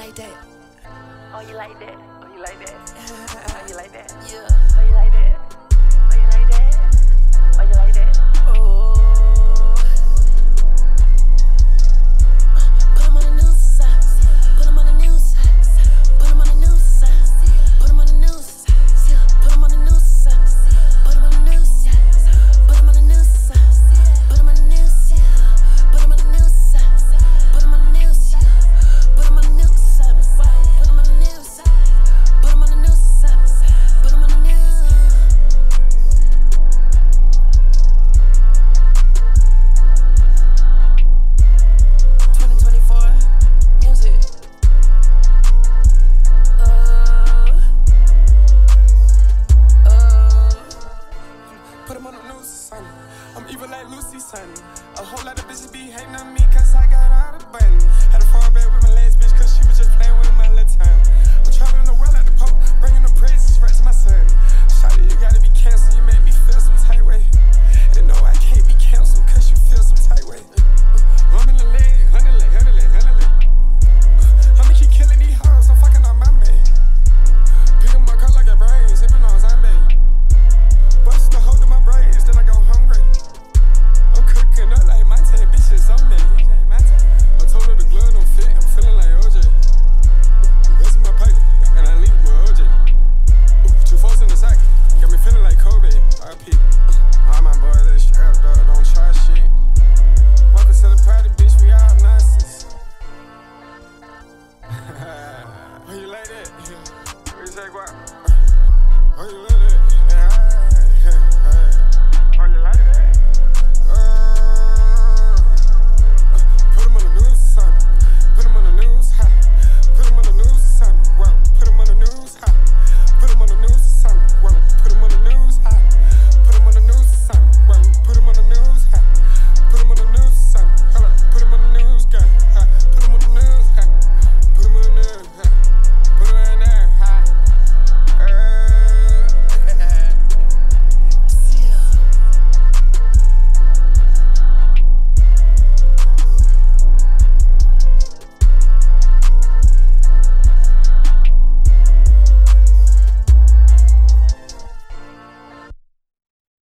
like that? Oh, you like that? Oh, you like that? Oh, you like that? Yeah. Oh, you like that? Oh, son. I'm evil like Lucy, son. A whole lot of bitches be hating on me, cause I got all the button. Had a fall back Jaguar. How you let it?